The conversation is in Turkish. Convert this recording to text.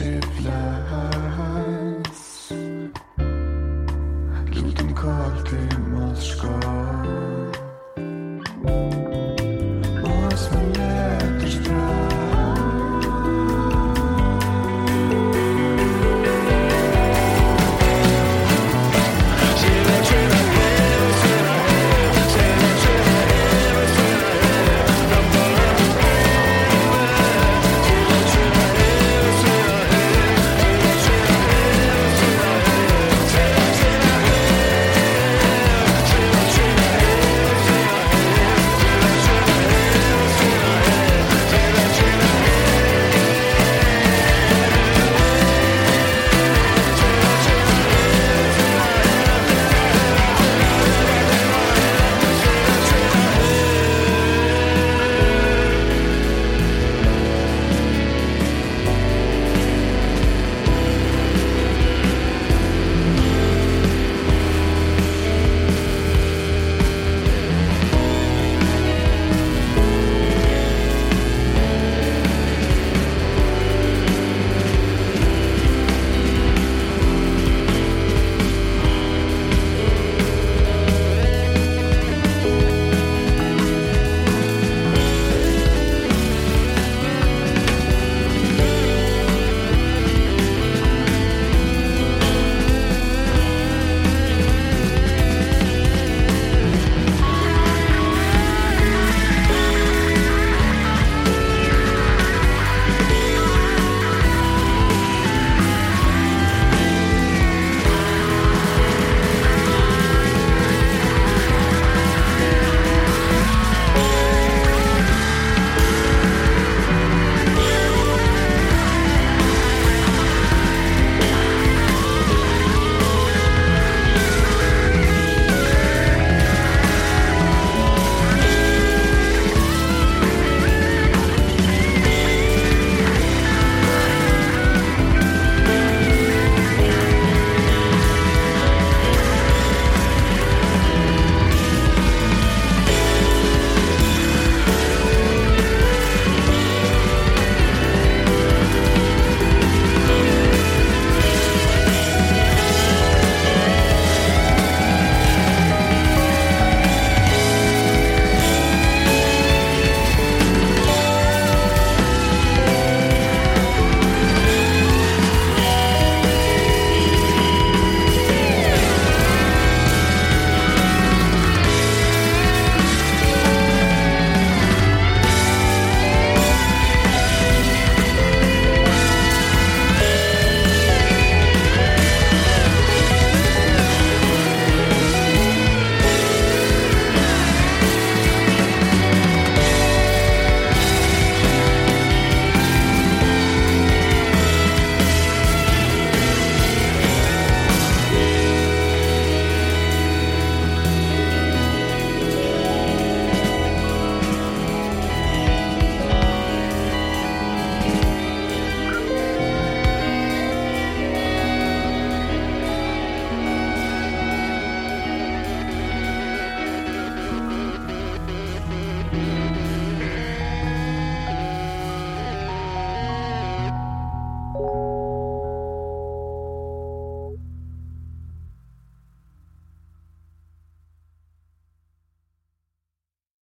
it flies Lutem kalbim alışkan